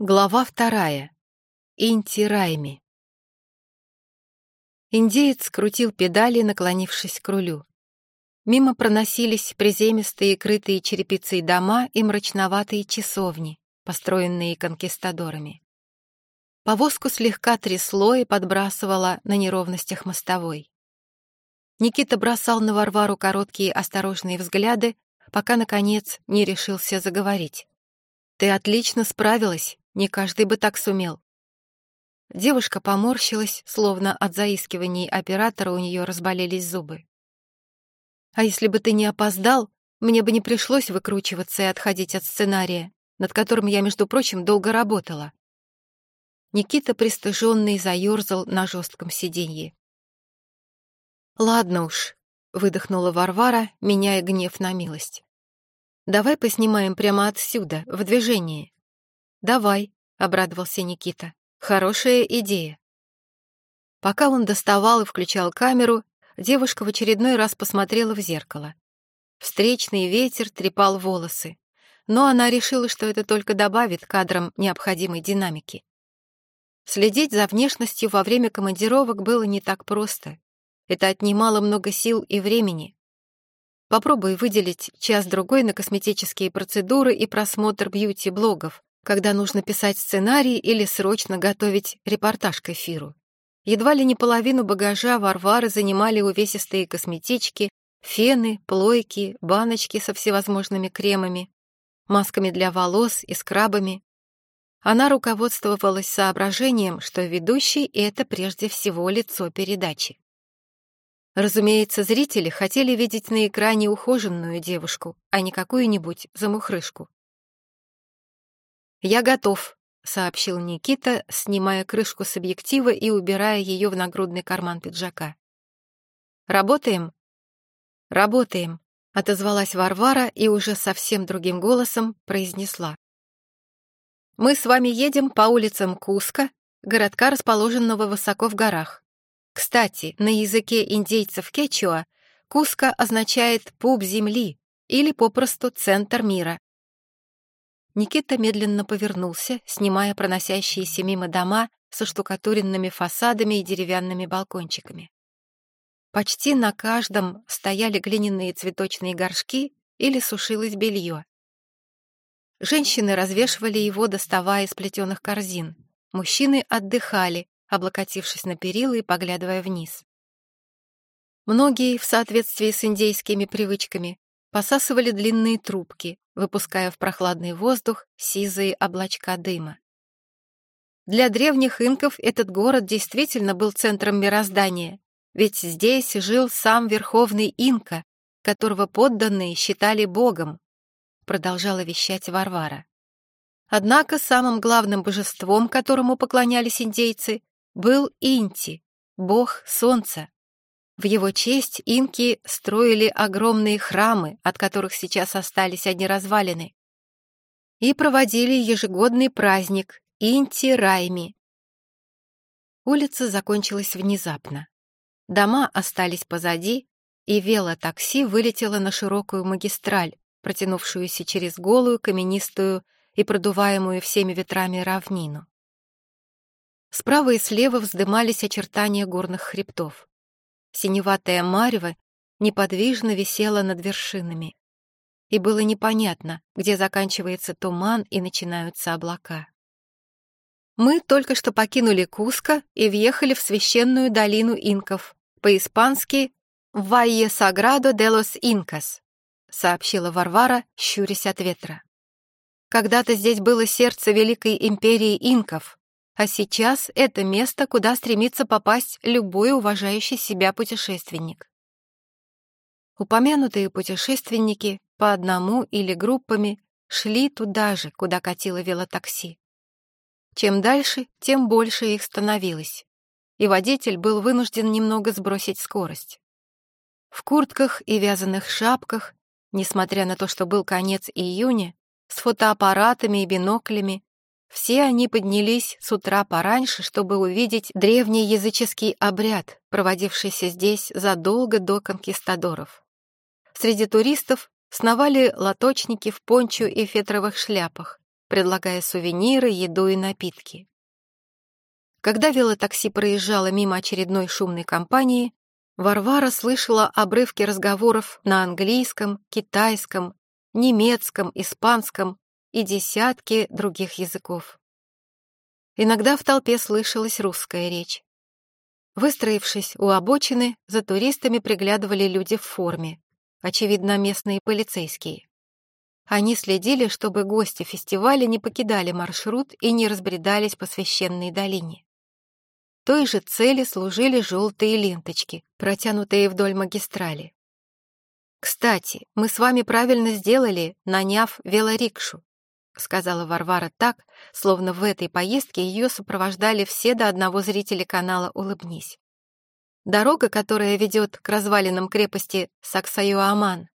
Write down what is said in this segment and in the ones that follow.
Глава вторая. Инти Райми. Индеец крутил педали, наклонившись к рулю. Мимо проносились приземистые, крытые черепицей дома и мрачноватые часовни, построенные конкистадорами. Повозку слегка трясло и подбрасывало на неровностях мостовой. Никита бросал на Варвару короткие осторожные взгляды, пока, наконец, не решился заговорить. «Ты отлично справилась», не каждый бы так сумел. Девушка поморщилась, словно от заискиваний оператора у нее разболелись зубы. «А если бы ты не опоздал, мне бы не пришлось выкручиваться и отходить от сценария, над которым я, между прочим, долго работала». Никита, пристыженный, заерзал на жестком сиденье. «Ладно уж», — выдохнула Варвара, меняя гнев на милость. «Давай поснимаем прямо отсюда, в движении. «Давай», — обрадовался Никита. «Хорошая идея». Пока он доставал и включал камеру, девушка в очередной раз посмотрела в зеркало. Встречный ветер трепал волосы, но она решила, что это только добавит кадрам необходимой динамики. Следить за внешностью во время командировок было не так просто. Это отнимало много сил и времени. Попробуй выделить час-другой на косметические процедуры и просмотр бьюти-блогов, когда нужно писать сценарий или срочно готовить репортаж к эфиру. Едва ли не половину багажа Варвары занимали увесистые косметички, фены, плойки, баночки со всевозможными кремами, масками для волос и скрабами. Она руководствовалась соображением, что ведущий — это прежде всего лицо передачи. Разумеется, зрители хотели видеть на экране ухоженную девушку, а не какую-нибудь замухрышку. «Я готов», — сообщил Никита, снимая крышку с объектива и убирая ее в нагрудный карман пиджака. «Работаем?» «Работаем», — отозвалась Варвара и уже совсем другим голосом произнесла. «Мы с вами едем по улицам Куска, городка, расположенного высоко в горах. Кстати, на языке индейцев кечуа Куска означает «пуп земли» или попросту «центр мира». Никита медленно повернулся, снимая проносящиеся мимо дома со штукатуренными фасадами и деревянными балкончиками. Почти на каждом стояли глиняные цветочные горшки или сушилось белье. Женщины развешивали его, доставая из плетеных корзин. Мужчины отдыхали, облокотившись на перила и поглядывая вниз. Многие, в соответствии с индейскими привычками, посасывали длинные трубки, выпуская в прохладный воздух сизые облачка дыма. Для древних инков этот город действительно был центром мироздания, ведь здесь жил сам верховный инка, которого подданные считали богом, продолжала вещать Варвара. Однако самым главным божеством, которому поклонялись индейцы, был Инти, бог солнца. В его честь инки строили огромные храмы, от которых сейчас остались одни развалины, и проводили ежегодный праздник Инти-Райми. Улица закончилась внезапно. Дома остались позади, и велотакси вылетело на широкую магистраль, протянувшуюся через голую, каменистую и продуваемую всеми ветрами равнину. Справа и слева вздымались очертания горных хребтов. Синеватая марево неподвижно висела над вершинами. И было непонятно, где заканчивается туман и начинаются облака. Мы только что покинули Куско и въехали в священную долину инков, по-испански «Вайе Саградо де лос Инкас», сообщила Варвара, щурясь от ветра. Когда-то здесь было сердце великой империи инков, а сейчас это место, куда стремится попасть любой уважающий себя путешественник. Упомянутые путешественники по одному или группами шли туда же, куда катило велотакси. Чем дальше, тем больше их становилось, и водитель был вынужден немного сбросить скорость. В куртках и вязаных шапках, несмотря на то, что был конец июня, с фотоаппаратами и биноклями, все они поднялись с утра пораньше, чтобы увидеть древний языческий обряд, проводившийся здесь задолго до конкистадоров. Среди туристов сновали лоточники в пончо и фетровых шляпах, предлагая сувениры, еду и напитки. Когда велотакси проезжало мимо очередной шумной компании, Варвара слышала обрывки разговоров на английском, китайском, немецком, испанском и десятки других языков. Иногда в толпе слышалась русская речь. Выстроившись у обочины, за туристами приглядывали люди в форме, очевидно, местные полицейские. Они следили, чтобы гости фестиваля не покидали маршрут и не разбредались по священной долине. Той же цели служили желтые ленточки, протянутые вдоль магистрали. «Кстати, мы с вами правильно сделали, наняв велорикшу», — сказала Варвара так, словно в этой поездке ее сопровождали все до одного зрителя канала «Улыбнись». Дорога, которая ведет к развалинам крепости Саксаюаман,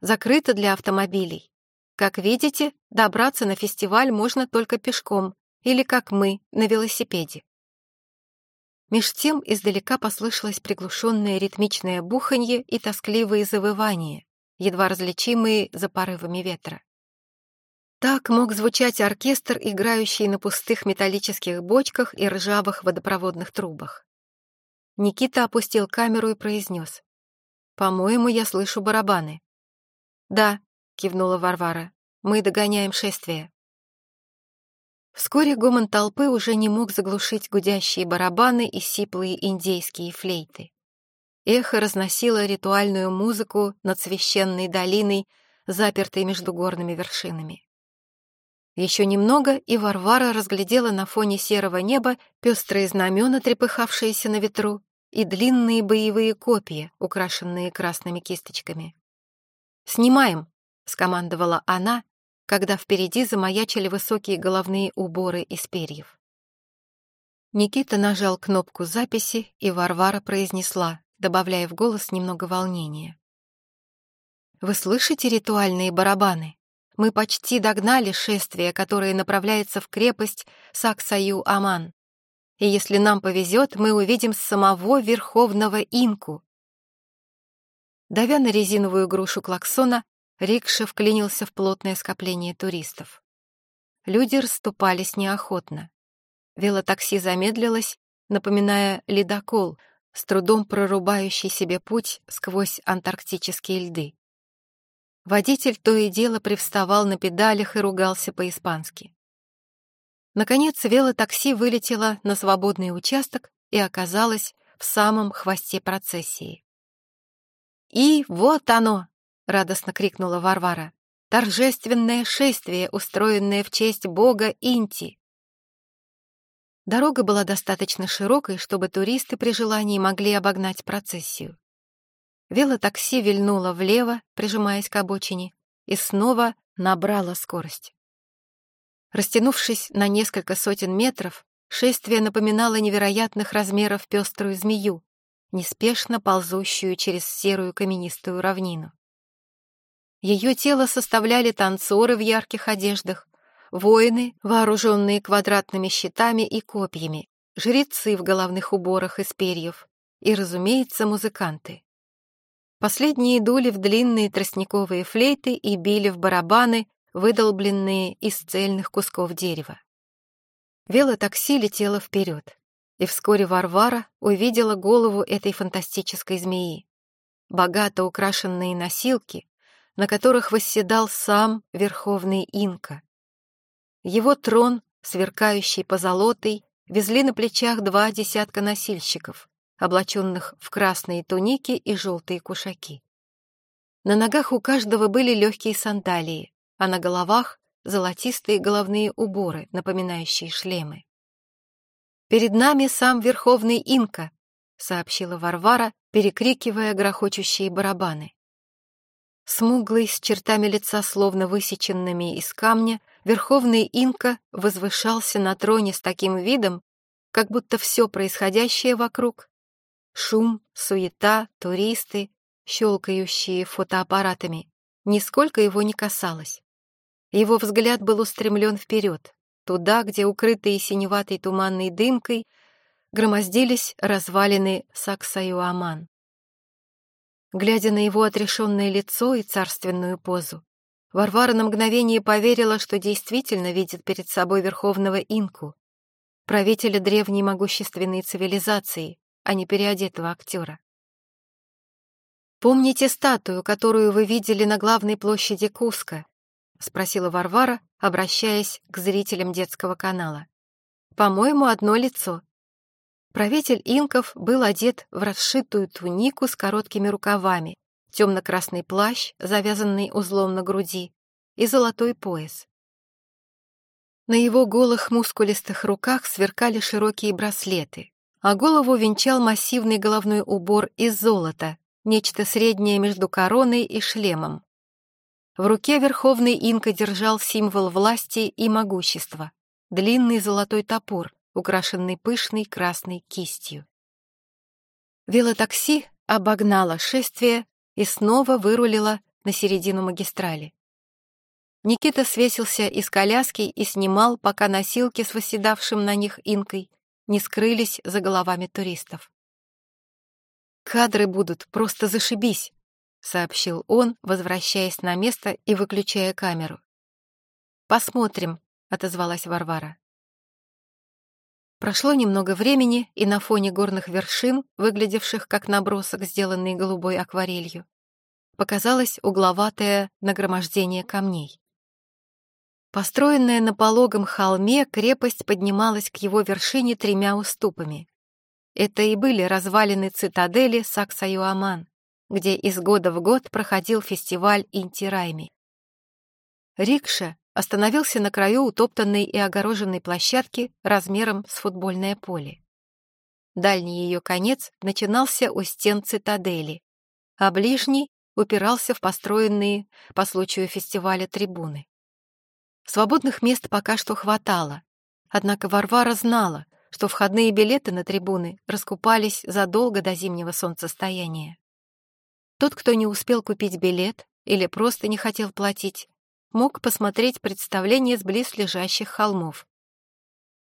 закрыта для автомобилей. Как видите, добраться на фестиваль можно только пешком или, как мы, на велосипеде. Меж тем издалека послышалось приглушенное ритмичное буханье и тоскливые завывания, едва различимые за порывами ветра. Так мог звучать оркестр, играющий на пустых металлических бочках и ржавых водопроводных трубах. Никита опустил камеру и произнес. «По-моему, я слышу барабаны». «Да», — кивнула Варвара, — «мы догоняем шествие». Вскоре гомон толпы уже не мог заглушить гудящие барабаны и сиплые индейские флейты. Эхо разносило ритуальную музыку над священной долиной, запертой между горными вершинами. Еще немного, и Варвара разглядела на фоне серого неба пестрые знамена, трепыхавшиеся на ветру, и длинные боевые копья, украшенные красными кисточками. «Снимаем!» — скомандовала она, когда впереди замаячили высокие головные уборы из перьев. Никита нажал кнопку записи, и Варвара произнесла, добавляя в голос немного волнения. «Вы слышите ритуальные барабаны?» Мы почти догнали шествие, которое направляется в крепость Саксаю-Аман. И если нам повезет, мы увидим самого Верховного Инку. Давя на резиновую грушу клаксона, рикша вклинился в плотное скопление туристов. Люди расступались неохотно. Велотакси замедлилось, напоминая ледокол, с трудом прорубающий себе путь сквозь антарктические льды. Водитель то и дело привставал на педалях и ругался по-испански. Наконец, велотакси вылетело на свободный участок и оказалось в самом хвосте процессии. «И вот оно!» — радостно крикнула Варвара. «Торжественное шествие, устроенное в честь бога Инти!» Дорога была достаточно широкой, чтобы туристы при желании могли обогнать процессию. Велотакси вильнуло влево, прижимаясь к обочине, и снова набрало скорость. Растянувшись на несколько сотен метров, шествие напоминало невероятных размеров пеструю змею, неспешно ползущую через серую каменистую равнину. Ее тело составляли танцоры в ярких одеждах, воины, вооруженные квадратными щитами и копьями, жрецы в головных уборах из перьев и, разумеется, музыканты. Последние дули в длинные тростниковые флейты и били в барабаны, выдолбленные из цельных кусков дерева. Велотакси летело вперед, и вскоре Варвара увидела голову этой фантастической змеи. Богато украшенные носилки, на которых восседал сам Верховный Инка. Его трон, сверкающий позолотой, везли на плечах два десятка носильщиков, облаченных в красные туники и желтые кушаки. На ногах у каждого были легкие сандалии, а на головах — золотистые головные уборы, напоминающие шлемы. «Перед нами сам Верховный Инка», — сообщила Варвара, перекрикивая грохочущие барабаны. Смуглый, с чертами лица словно высеченными из камня, Верховный Инка возвышался на троне с таким видом, как будто все происходящее вокруг Шум, суета, туристы, щелкающие фотоаппаратами, нисколько его не касалось. Его взгляд был устремлен вперед, туда, где, укрытые синеватой туманной дымкой, громоздились развалины Саксаюаман. Глядя на его отрешенное лицо и царственную позу, Варвара на мгновение поверила, что действительно видит перед собой верховного инку, правителя древней могущественной цивилизации, а не переодетого актера. «Помните статую, которую вы видели на главной площади Куска?» — спросила Варвара, обращаясь к зрителям детского канала. «По-моему, одно лицо». Правитель инков был одет в расшитую тунику с короткими рукавами, темно-красный плащ, завязанный узлом на груди, и золотой пояс. На его голых мускулистых руках сверкали широкие браслеты, а голову венчал массивный головной убор из золота, нечто среднее между короной и шлемом. В руке верховный инка держал символ власти и могущества — длинный золотой топор, украшенный пышной красной кистью. Велотакси обогнало шествие и снова вырулила на середину магистрали. Никита свесился из коляски и снимал, пока носилки с восседавшим на них инкой не скрылись за головами туристов. «Кадры будут, просто зашибись», — сообщил он, возвращаясь на место и выключая камеру. «Посмотрим», — отозвалась Варвара. Прошло немного времени, и на фоне горных вершин, выглядевших как набросок, сделанный голубой акварелью, показалось угловатое нагромождение камней. Построенная на пологом холме, крепость поднималась к его вершине тремя уступами. Это и были развалины цитадели Саксаюаман, где из года в год проходил фестиваль Интирайми. Рикша остановился на краю утоптанной и огороженной площадки размером с футбольное поле. Дальний ее конец начинался у стен цитадели, а ближний упирался в построенные по случаю фестиваля трибуны. Свободных мест пока что хватало, однако Варвара знала, что входные билеты на трибуны раскупались задолго до зимнего солнцестояния. Тот, кто не успел купить билет или просто не хотел платить, мог посмотреть представление с близлежащих холмов.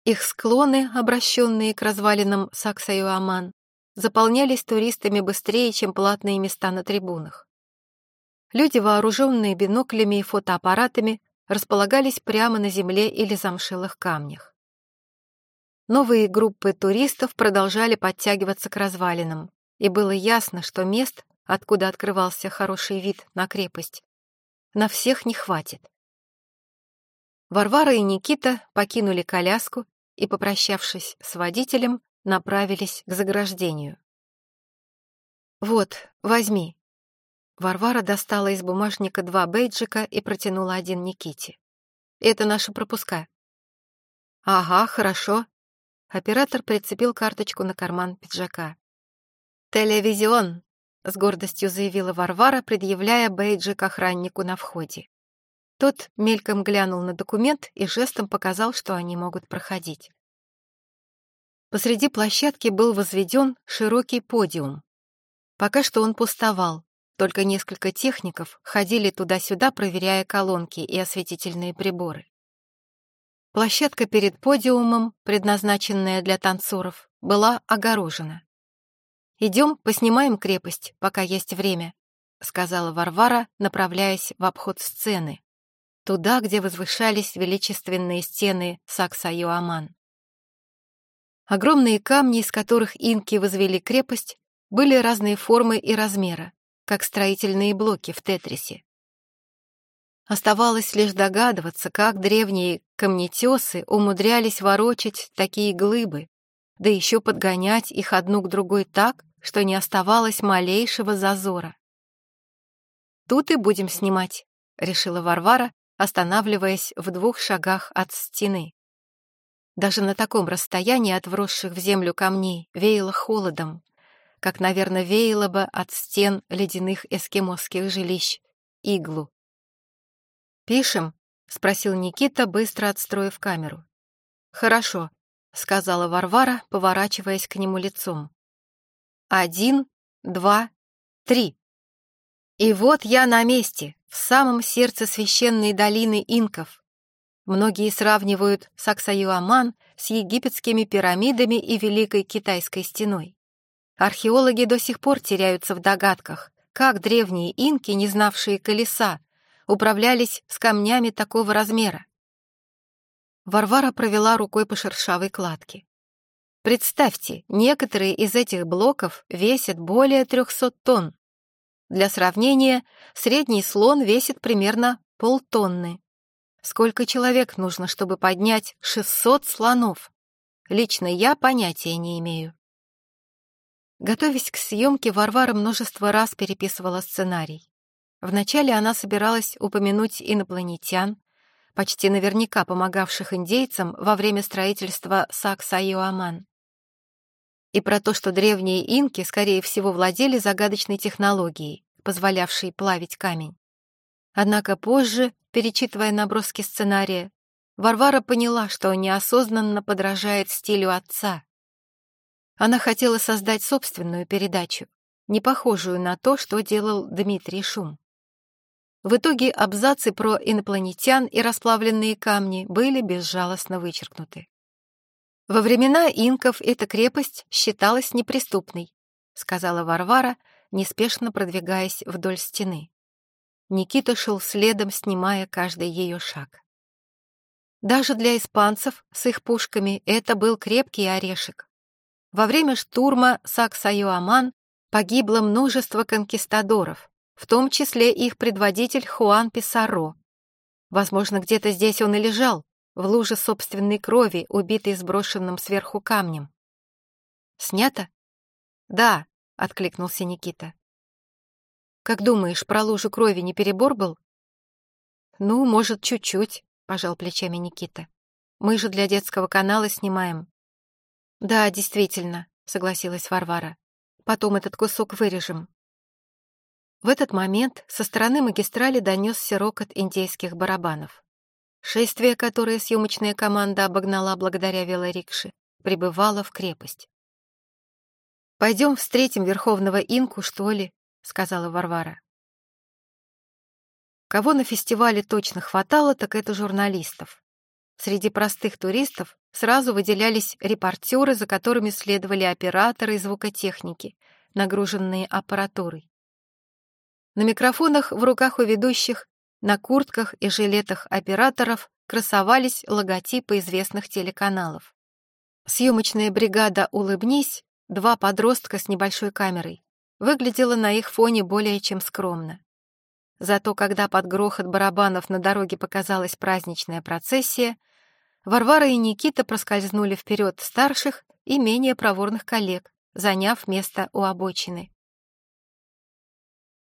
Их склоны, обращенные к развалинам Саксаю-Аман, заполнялись туристами быстрее, чем платные места на трибунах. Люди, вооруженные биноклями и фотоаппаратами, располагались прямо на земле или замшелых камнях. Новые группы туристов продолжали подтягиваться к развалинам, и было ясно, что мест, откуда открывался хороший вид на крепость, на всех не хватит. Варвара и Никита покинули коляску и, попрощавшись с водителем, направились к заграждению. «Вот, возьми». Варвара достала из бумажника два бейджика и протянула один Никите. «Это наши пропуска». «Ага, хорошо». Оператор прицепил карточку на карман пиджака. «Телевизион!» с гордостью заявила Варвара, предъявляя бейджик охраннику на входе. Тот мельком глянул на документ и жестом показал, что они могут проходить. Посреди площадки был возведен широкий подиум. Пока что он пустовал, только несколько техников ходили туда-сюда, проверяя колонки и осветительные приборы. Площадка перед подиумом, предназначенная для танцоров, была огорожена. «Идем, поснимаем крепость, пока есть время», — сказала Варвара, направляясь в обход сцены, туда, где возвышались величественные стены Сакса-Юаман. Огромные камни, из которых инки возвели крепость, были разные формы и размера, как строительные блоки в Тетрисе. Оставалось лишь догадываться, как древние камнетесы умудрялись ворочать такие глыбы, да еще подгонять их одну к другой так, что не оставалось малейшего зазора. «Тут и будем снимать», — решила Варвара, останавливаясь в двух шагах от стены. Даже на таком расстоянии от вросших в землю камней веяло холодом, как, наверное, веяло бы от стен ледяных эскимосских жилищ, иглу. «Пишем?» — спросил Никита, быстро отстроив камеру. «Хорошо», — сказала Варвара, поворачиваясь к нему лицом. Один, два, три. И вот я на месте, в самом сердце священной долины инков. Многие сравнивают Саксаюаман с египетскими пирамидами и Великой Китайской стеной. Археологи до сих пор теряются в догадках, как древние инки, не знавшие колеса, управлялись с камнями такого размера? Варвара провела рукой по шершавой кладке. Представьте, некоторые из этих блоков весят более 300 тонн. Для сравнения, средний слон весит примерно полтонны. Сколько человек нужно, чтобы поднять 600 слонов? Лично я понятия не имею. Готовясь к съемке, Варвара множество раз переписывала сценарий. Вначале она собиралась упомянуть инопланетян, почти наверняка помогавших индейцам во время строительства Сакса-Йоаман. И про то, что древние инки, скорее всего, владели загадочной технологией, позволявшей плавить камень. Однако позже, перечитывая наброски сценария, Варвара поняла, что неосознанно подражает стилю отца. Она хотела создать собственную передачу, не похожую на то, что делал Дмитрий Шум. В итоге абзацы про инопланетян и расплавленные камни были безжалостно вычеркнуты. «Во времена инков эта крепость считалась неприступной», сказала Варвара, неспешно продвигаясь вдоль стены. Никита шел следом, снимая каждый ее шаг. Даже для испанцев с их пушками это был крепкий орешек. Во время штурма Саксайоаман погибло множество конкистадоров, в том числе их предводитель Хуан Писаро. Возможно, где-то здесь он и лежал, в луже собственной крови, убитый сброшенным сверху камнем. «Снято?» «Да», — откликнулся Никита. «Как думаешь, про лужу крови не перебор был?» «Ну, может, чуть-чуть», — пожал плечами Никита. «Мы же для детского канала снимаем». «Да, действительно», — согласилась Варвара. «Потом этот кусок вырежем». В этот момент со стороны магистрали донесся рокот индейских барабанов. Шествие, которое съемочная команда обогнала благодаря велорикше, прибывало в крепость. «Пойдем встретим Верховного Инку, что ли?» — сказала Варвара. Кого на фестивале точно хватало, так это журналистов. Среди простых туристов сразу выделялись репортеры, за которыми следовали операторы и звукотехники, нагруженные аппаратурой. На микрофонах в руках у ведущих, на куртках и жилетах операторов красовались логотипы известных телеканалов. Съемочная бригада «Улыбнись», два подростка с небольшой камерой, выглядела на их фоне более чем скромно. Зато когда под грохот барабанов на дороге показалась праздничная процессия, Варвара и Никита проскользнули вперед старших и менее проворных коллег, заняв место у обочины.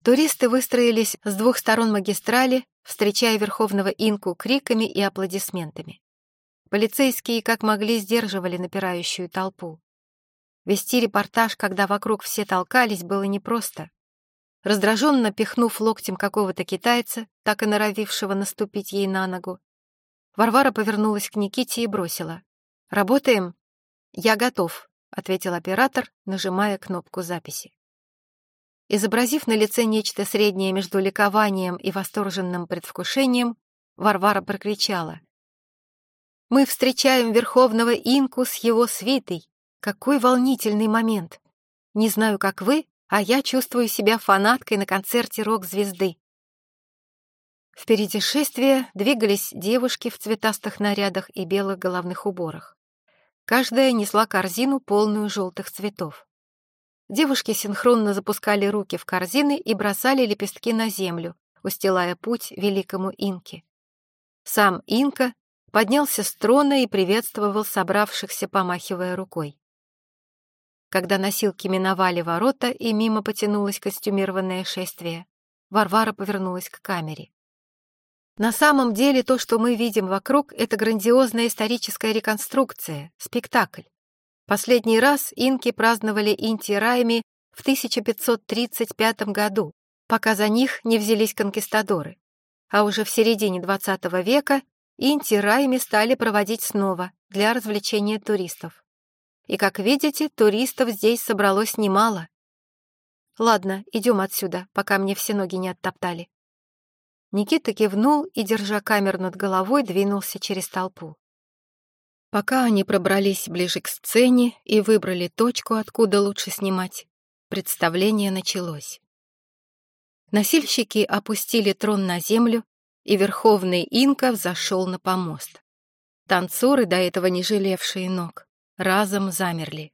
Туристы выстроились с двух сторон магистрали, встречая Верховного Инку криками и аплодисментами. Полицейские как могли сдерживали напирающую толпу. Вести репортаж, когда вокруг все толкались, было непросто. Раздраженно пихнув локтем какого-то китайца, так и норовившего наступить ей на ногу, Варвара повернулась к Никите и бросила. «Работаем?» «Я готов», — ответил оператор, нажимая кнопку записи. Изобразив на лице нечто среднее между ликованием и восторженным предвкушением, Варвара прокричала. «Мы встречаем Верховного Инку с его свитой. Какой волнительный момент! Не знаю, как вы, а я чувствую себя фанаткой на концерте рок-звезды». Впереди шествия двигались девушки в цветастых нарядах и белых головных уборах. Каждая несла корзину, полную желтых цветов. Девушки синхронно запускали руки в корзины и бросали лепестки на землю, устилая путь великому инке. Сам инка поднялся с трона и приветствовал собравшихся, помахивая рукой. Когда носилки миновали ворота и мимо потянулось костюмированное шествие, Варвара повернулась к камере. На самом деле то, что мы видим вокруг, это грандиозная историческая реконструкция, спектакль. Последний раз инки праздновали Инти-Райми в 1535 году, пока за них не взялись конкистадоры. А уже в середине XX века Инти-Райми стали проводить снова для развлечения туристов. И, как видите, туристов здесь собралось немало. Ладно, идем отсюда, пока мне все ноги не оттоптали. Никита кивнул и, держа камеру над головой, двинулся через толпу. Пока они пробрались ближе к сцене и выбрали точку, откуда лучше снимать, представление началось. Носильщики опустили трон на землю, и верховный инка взошел на помост. Танцоры, до этого не жалевшие ног, разом замерли.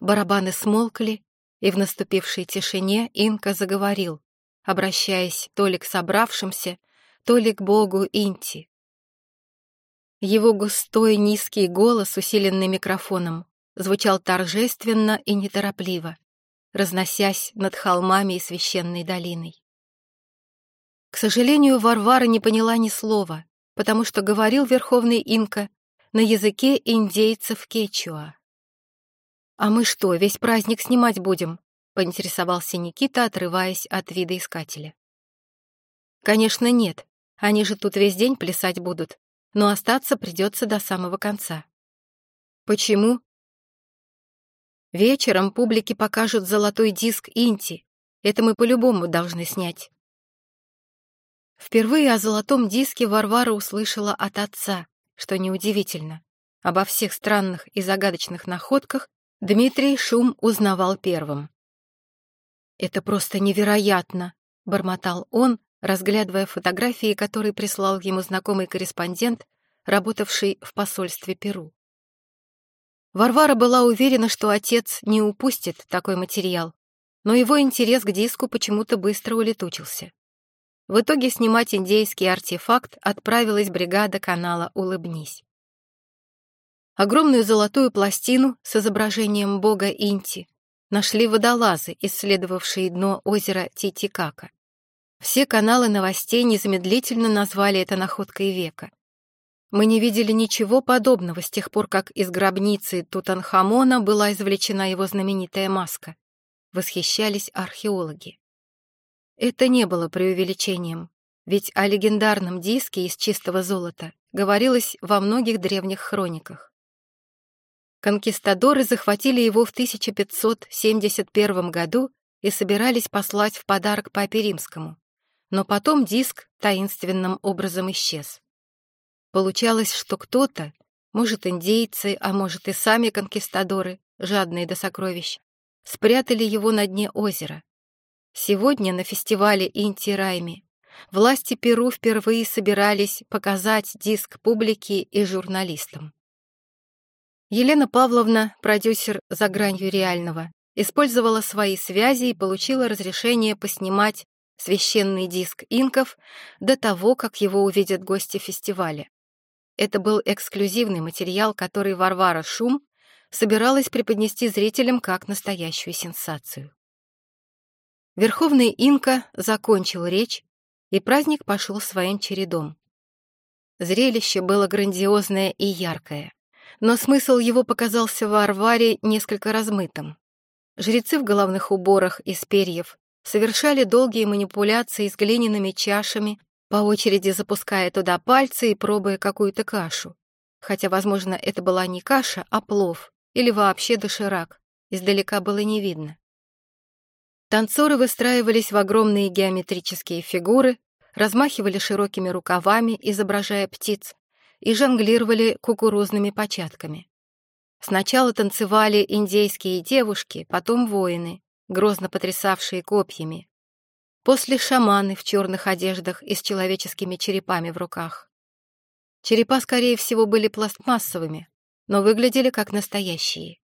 Барабаны смолкли, и в наступившей тишине инка заговорил, обращаясь то ли к собравшимся, то ли к богу Инти. Его густой низкий голос, усиленный микрофоном, звучал торжественно и неторопливо, разносясь над холмами и священной долиной. К сожалению, Варвара не поняла ни слова, потому что говорил верховный инка на языке индейцев кечуа. «А мы что, весь праздник снимать будем?» — поинтересовался Никита, отрываясь от вида искателя. «Конечно, нет. Они же тут весь день плясать будут, но остаться придется до самого конца». «Почему?» «Вечером публике покажут золотой диск Инти. Это мы по-любому должны снять». Впервые о золотом диске Варвара услышала от отца, что неудивительно. Обо всех странных и загадочных находках Дмитрий Шум узнавал первым. «Это просто невероятно!» — бормотал он, разглядывая фотографии, которые прислал ему знакомый корреспондент, работавший в посольстве Перу. Варвара была уверена, что отец не упустит такой материал, но его интерес к диску почему-то быстро улетучился. В итоге снимать индейский артефакт отправилась бригада канала «Улыбнись». Огромную золотую пластину с изображением бога Инти нашли водолазы, исследовавшие дно озера Титикака. Все каналы новостей незамедлительно назвали это находкой века. Мы не видели ничего подобного с тех пор, как из гробницы Тутанхамона была извлечена его знаменитая маска. Восхищались археологи. Это не было преувеличением, ведь о легендарном диске из чистого золота говорилось во многих древних хрониках. Конкистадоры захватили его в 1571 году и собирались послать в подарок папе римскому, но потом диск таинственным образом исчез. Получалось, что кто-то, может, индейцы, а может и сами конкистадоры, жадные до сокровищ, спрятали его на дне озера, Сегодня на фестивале Инти-Райми власти Перу впервые собирались показать диск публике и журналистам. Елена Павловна, продюсер «За гранью реального», использовала свои связи и получила разрешение поснимать священный диск инков до того, как его увидят гости фестиваля. Это был эксклюзивный материал, который Варвара Шум собиралась преподнести зрителям как настоящую сенсацию. Верховный инка закончил речь, и праздник пошел своим чередом. Зрелище было грандиозное и яркое, но смысл его показался Варваре несколько размытым. Жрецы в головных уборах из перьев совершали долгие манипуляции с глиняными чашами, по очереди запуская туда пальцы и пробуя какую-то кашу. Хотя, возможно, это была не каша, а плов или вообще доширак. Издалека было не видно. Танцоры выстраивались в огромные геометрические фигуры, размахивали широкими рукавами, изображая птиц, и жонглировали кукурузными початками. Сначала танцевали индейские девушки, потом воины, грозно потрясавшие копьями. После шаманы в черных одеждах и с человеческими черепами в руках. Черепа, скорее всего, были пластмассовыми, но выглядели как настоящие.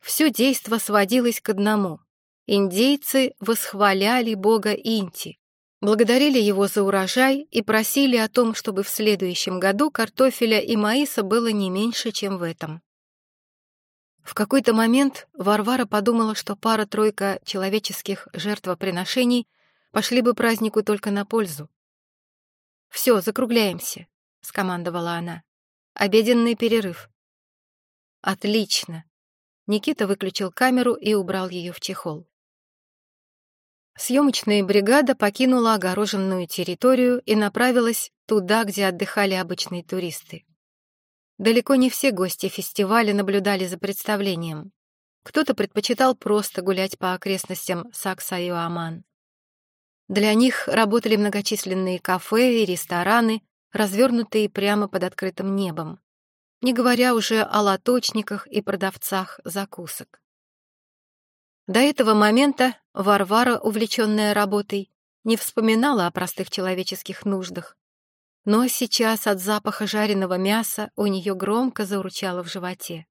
Все действо сводилось к одному Индейцы восхваляли бога Инти, благодарили его за урожай и просили о том, чтобы в следующем году картофеля и маиса было не меньше, чем в этом. В какой-то момент Варвара подумала, что пара-тройка человеческих жертвоприношений пошли бы празднику только на пользу. «Все, закругляемся», — скомандовала она. «Обеденный перерыв». «Отлично». Никита выключил камеру и убрал ее в чехол. Съемочная бригада покинула огороженную территорию и направилась туда, где отдыхали обычные туристы. Далеко не все гости фестиваля наблюдали за представлением. Кто-то предпочитал просто гулять по окрестностям Сакса-Иоаман. Для них работали многочисленные кафе и рестораны, развернутые прямо под открытым небом, не говоря уже о лоточниках и продавцах закусок. До этого момента Варвара, увлеченная работой, не вспоминала о простых человеческих нуждах. Но сейчас от запаха жареного мяса у нее громко заурчало в животе.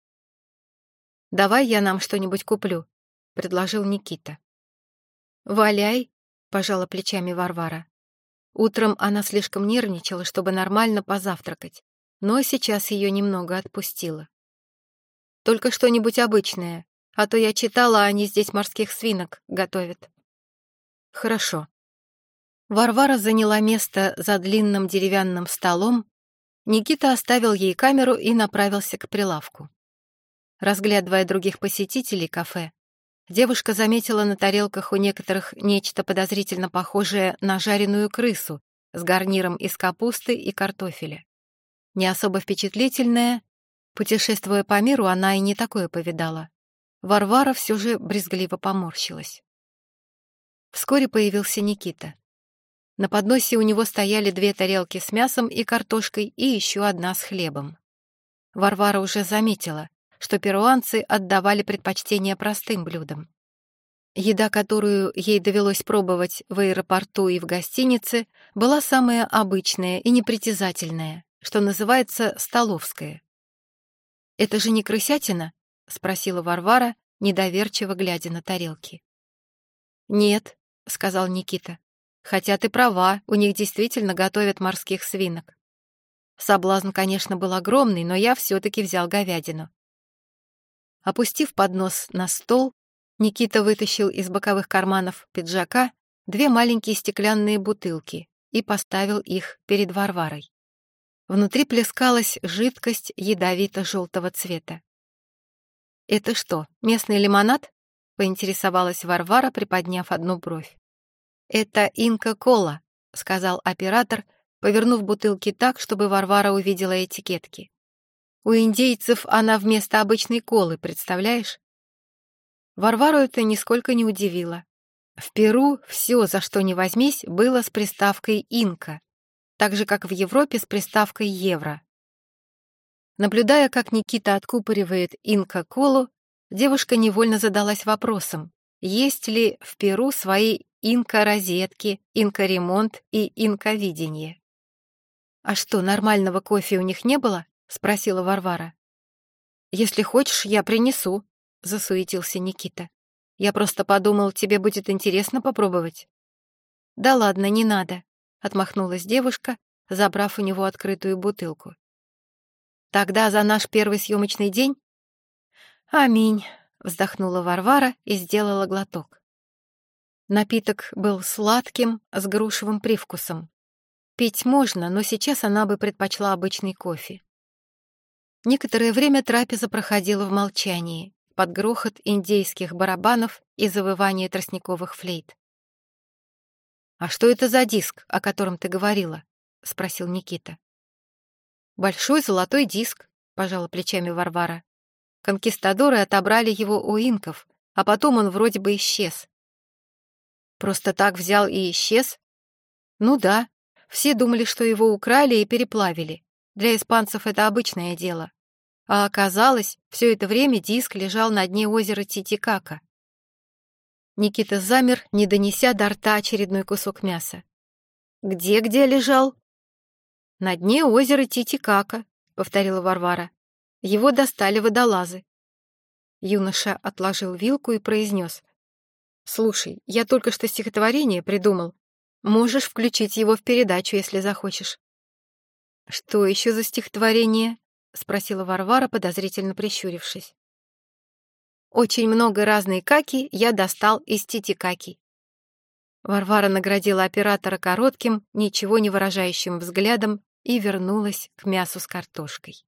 «Давай я нам что-нибудь куплю», — предложил Никита. «Валяй», — пожала плечами Варвара. Утром она слишком нервничала, чтобы нормально позавтракать, но сейчас ее немного отпустило. «Только что-нибудь обычное, а то я читала, они здесь морских свинок готовят». «Хорошо». Варвара заняла место за длинным деревянным столом, Никита оставил ей камеру и направился к прилавку. Разглядывая других посетителей кафе, девушка заметила на тарелках у некоторых нечто подозрительно похожее на жареную крысу с гарниром из капусты и картофеля. Не особо впечатлительная, путешествуя по миру, она и не такое повидала. Варвара все же брезгливо поморщилась. Вскоре появился Никита. На подносе у него стояли две тарелки с мясом и картошкой и еще одна с хлебом. Варвара уже заметила, что перуанцы отдавали предпочтение простым блюдам. Еда, которую ей довелось пробовать в аэропорту и в гостинице, была самая обычная и непритязательная, что называется столовская. «Это же не крысятина?» — спросила Варвара, недоверчиво глядя на тарелки. «Нет», — сказал Никита. «Хотя ты права, у них действительно готовят морских свинок. Соблазн, конечно, был огромный, но я все-таки взял говядину. Опустив поднос на стол, Никита вытащил из боковых карманов пиджака две маленькие стеклянные бутылки и поставил их перед Варварой. Внутри плескалась жидкость ядовито-желтого цвета. «Это что, местный лимонад?» — поинтересовалась Варвара, приподняв одну бровь. «Это инка-кола», — сказал оператор, повернув бутылки так, чтобы Варвара увидела этикетки. У индейцев она вместо обычной колы, представляешь? Варвару это нисколько не удивило. В Перу все, за что не возьмись, было с приставкой «инка», так же, как в Европе с приставкой «евро». Наблюдая, как Никита откупоривает инка-колу, девушка невольно задалась вопросом, есть ли в Перу свои инка-розетки, инка-ремонт и инка-видение. А что, нормального кофе у них не было? — спросила Варвара. «Если хочешь, я принесу», — засуетился Никита. «Я просто подумал, тебе будет интересно попробовать». «Да ладно, не надо», — отмахнулась девушка, забрав у него открытую бутылку. «Тогда за наш первый съемочный день?» «Аминь», — вздохнула Варвара и сделала глоток. Напиток был сладким, с грушевым привкусом. Пить можно, но сейчас она бы предпочла обычный кофе. Некоторое время трапеза проходила в молчании, под грохот индейских барабанов и завывание тростниковых флейт. «А что это за диск, о котором ты говорила?» — спросил Никита. «Большой золотой диск», — пожала плечами Варвара. «Конкистадоры отобрали его у инков, а потом он вроде бы исчез». «Просто так взял и исчез?» «Ну да, все думали, что его украли и переплавили. Для испанцев это обычное дело. А оказалось, все это время диск лежал на дне озера Титикака. Никита замер, не донеся до рта очередной кусок мяса. «Где-где лежал?» «На дне озера Титикака», — повторила Варвара. «Его достали водолазы». Юноша отложил вилку и произнес. «Слушай, я только что стихотворение придумал. Можешь включить его в передачу, если захочешь». «Что еще за стихотворение?» — спросила Варвара, подозрительно прищурившись. «Очень много разной каки я достал из титикаки». Варвара наградила оператора коротким, ничего не выражающим взглядом и вернулась к мясу с картошкой.